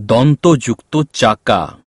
দন্তযুক্ত চাকা।